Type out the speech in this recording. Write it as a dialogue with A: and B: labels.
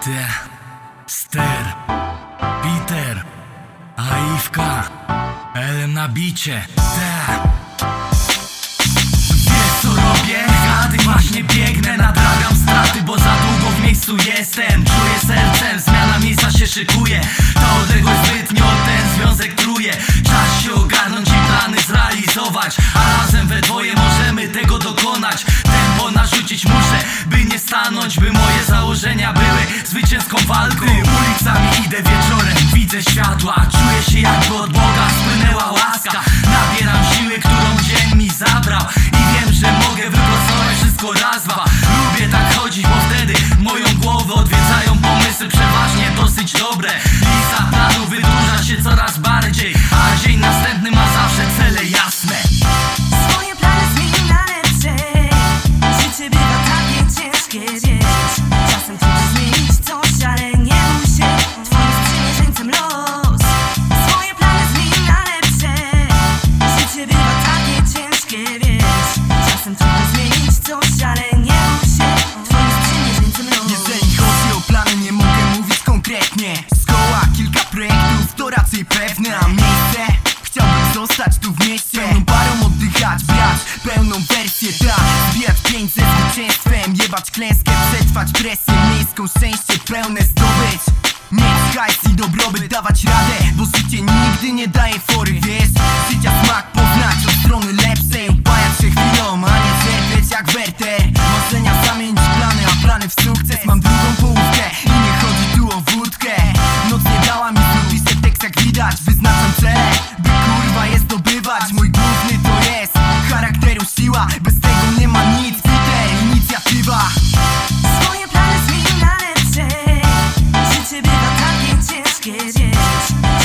A: Te, Ster, Peter, Aivka, Elem na bicie, te. Wiesz co robię? Gady właśnie biegnę, nadrabiam straty, bo za długo w miejscu jestem. Czuję sercem, zmiana miejsca się szykuje. Ta odległość zbytnio ten związek truje. Czas się ogarnąć i plany zrealizować zwycięską walką. Ulicami idę wieczorem, widzę światła. Czuję się jakby od Boga spłynęła łaska. Nabieram siły, którą dzień mi zabrał. I wiem, że mogę wyprostować wszystko raz, dwa
B: pewne A miejsce? Chciałbym zostać tu w mieście. Pełną parą oddychać, brać pełną wersję Tak, zbijać pięć ze zwycięstwem Jebać klęskę, przetrwać presję. Miejską Szczęście pełne zdobyć. Mieć hajs i dobrobyt, dawać radę Bo życie nigdy nie daje fory, wiesz? Życia smak Thank